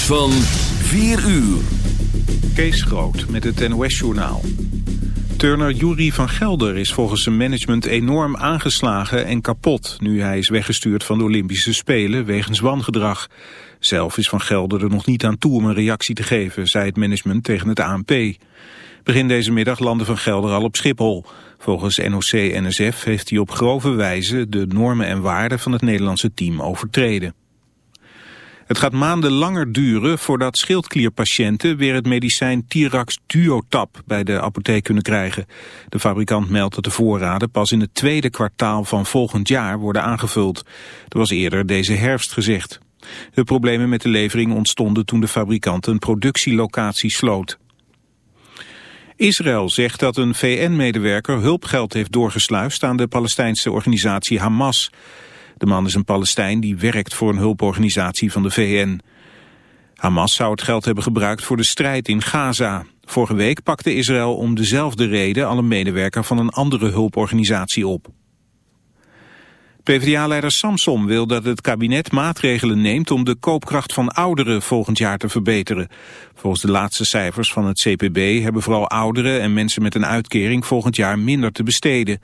van 4 uur. Kees Groot met het NOS-journaal. Turner Jury van Gelder is volgens zijn management enorm aangeslagen en kapot... nu hij is weggestuurd van de Olympische Spelen wegens wangedrag. Zelf is Van Gelder er nog niet aan toe om een reactie te geven... zei het management tegen het ANP. Begin deze middag landde Van Gelder al op Schiphol. Volgens NOC-NSF heeft hij op grove wijze de normen en waarden van het Nederlandse team overtreden. Het gaat maanden langer duren voordat schildklierpatiënten weer het medicijn Tirax Duotab bij de apotheek kunnen krijgen. De fabrikant meldt dat de voorraden pas in het tweede kwartaal van volgend jaar worden aangevuld. Dat was eerder deze herfst gezegd. De problemen met de levering ontstonden toen de fabrikant een productielocatie sloot. Israël zegt dat een VN-medewerker hulpgeld heeft doorgesluist aan de Palestijnse organisatie Hamas. De man is een Palestijn die werkt voor een hulporganisatie van de VN. Hamas zou het geld hebben gebruikt voor de strijd in Gaza. Vorige week pakte Israël om dezelfde reden al een medewerker van een andere hulporganisatie op. PvdA-leider Samson wil dat het kabinet maatregelen neemt om de koopkracht van ouderen volgend jaar te verbeteren. Volgens de laatste cijfers van het CPB hebben vooral ouderen en mensen met een uitkering volgend jaar minder te besteden.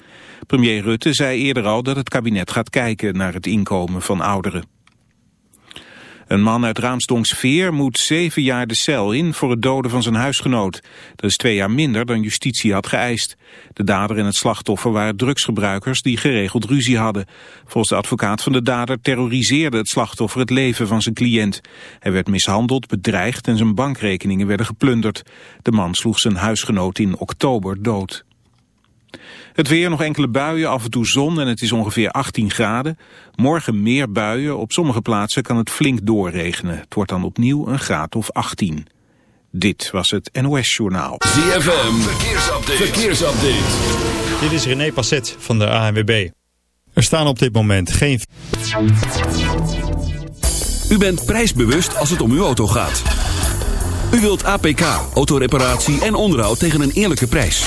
Premier Rutte zei eerder al dat het kabinet gaat kijken naar het inkomen van ouderen. Een man uit Raamsdonksveer moet zeven jaar de cel in voor het doden van zijn huisgenoot. Dat is twee jaar minder dan justitie had geëist. De dader en het slachtoffer waren drugsgebruikers die geregeld ruzie hadden. Volgens de advocaat van de dader terroriseerde het slachtoffer het leven van zijn cliënt. Hij werd mishandeld, bedreigd en zijn bankrekeningen werden geplunderd. De man sloeg zijn huisgenoot in oktober dood. Het weer nog enkele buien, af en toe zon en het is ongeveer 18 graden. Morgen meer buien, op sommige plaatsen kan het flink doorregenen. Het wordt dan opnieuw een graad of 18. Dit was het NOS Journaal. ZFM, verkeersupdate. verkeersupdate. Dit is René Passet van de ANWB. Er staan op dit moment geen... U bent prijsbewust als het om uw auto gaat. U wilt APK, autoreparatie en onderhoud tegen een eerlijke prijs.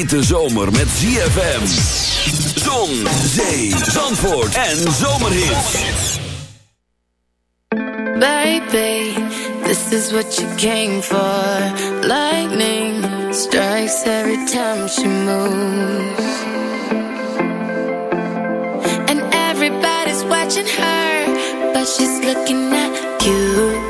hete zomer met ZFM. Zon, zee, zandvoort en zomerhits. Baby, this is what you came for. Lightning strikes every time she moves. And everybody's watching her, but she's looking at. You.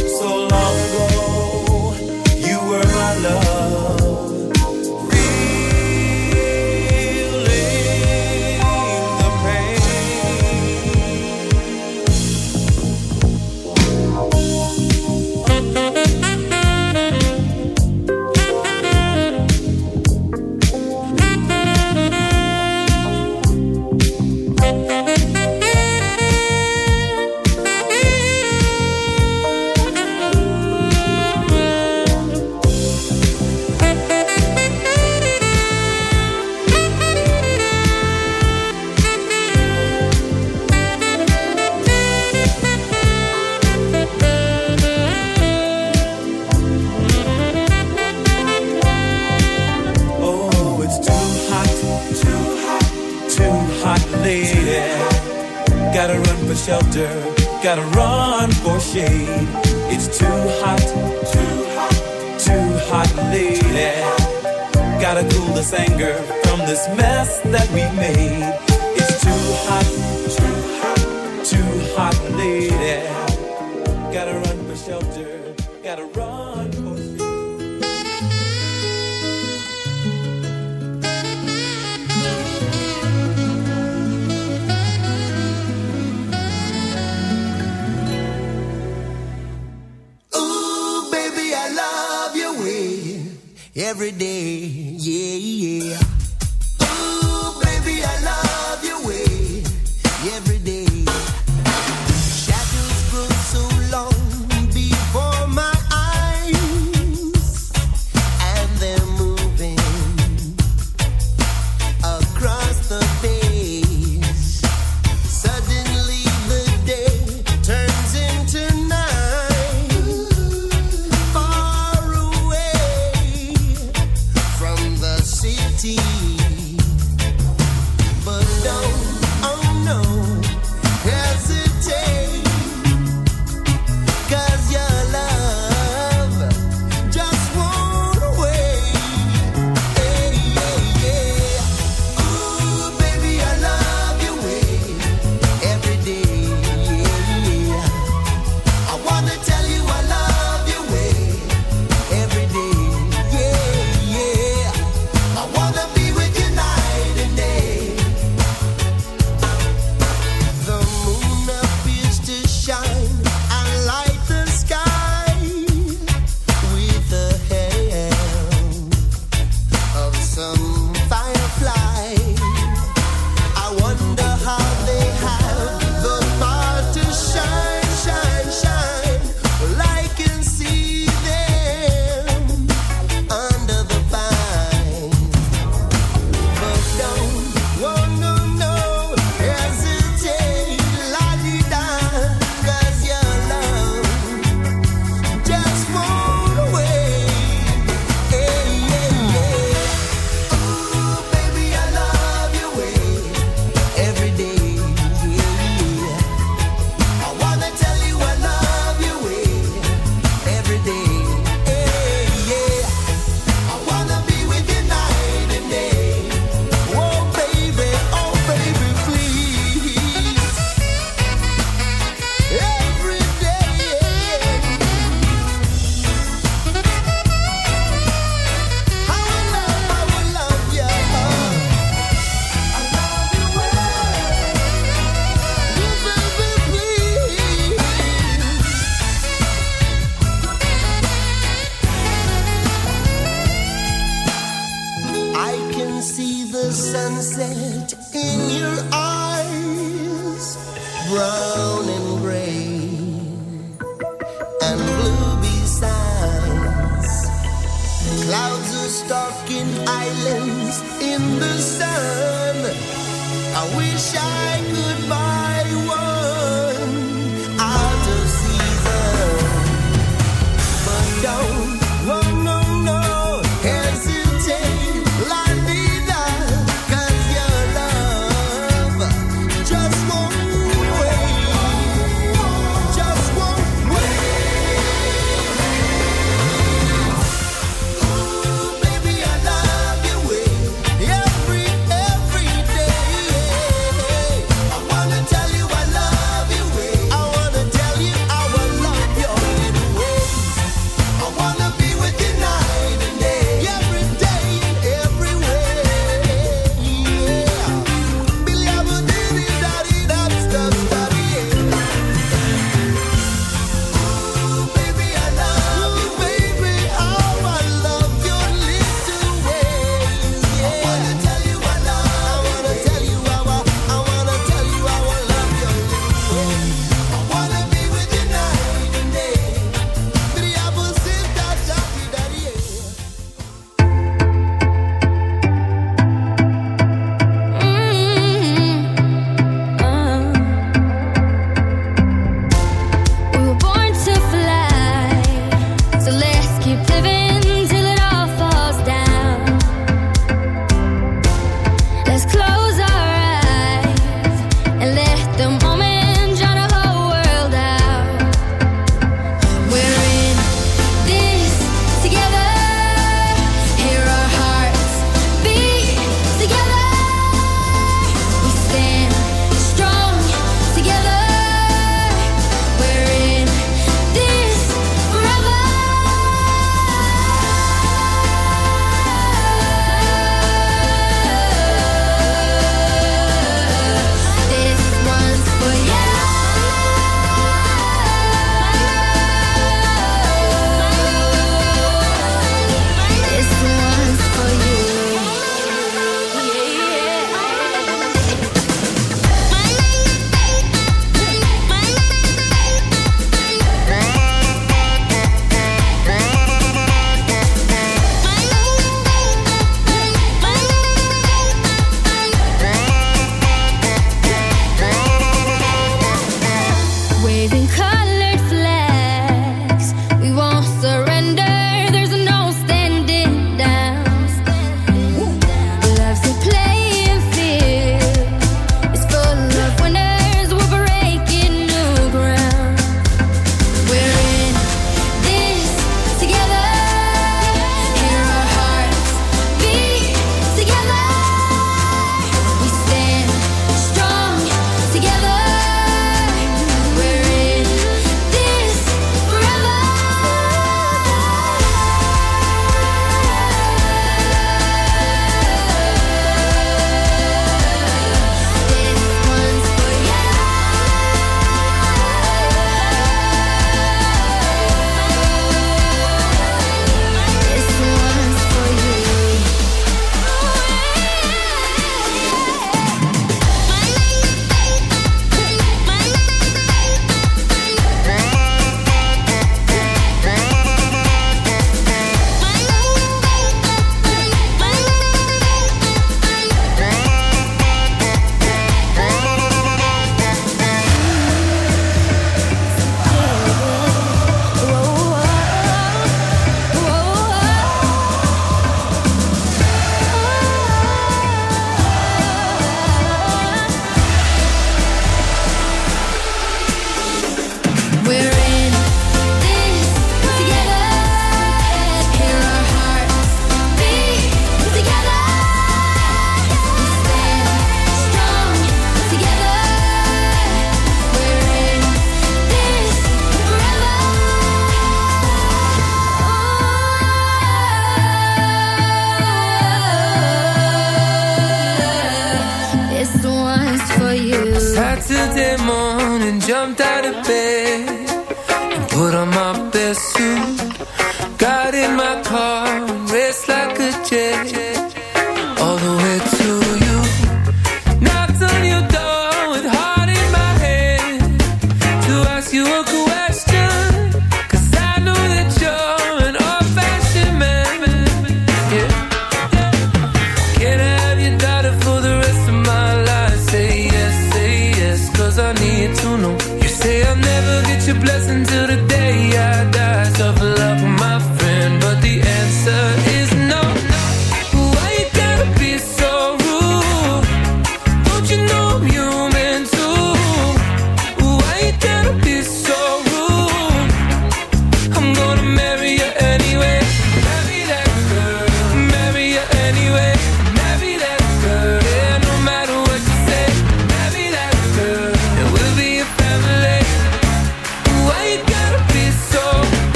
every day.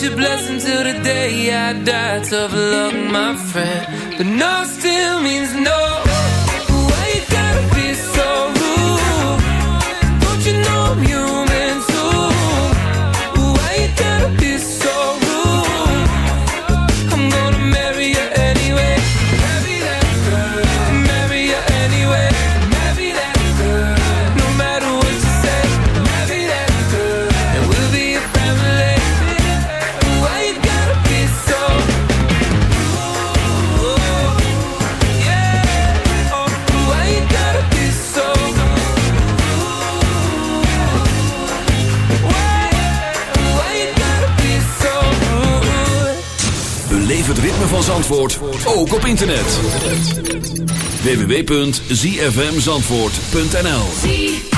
Your blessing till the day I die. www.zfmzandvoort.nl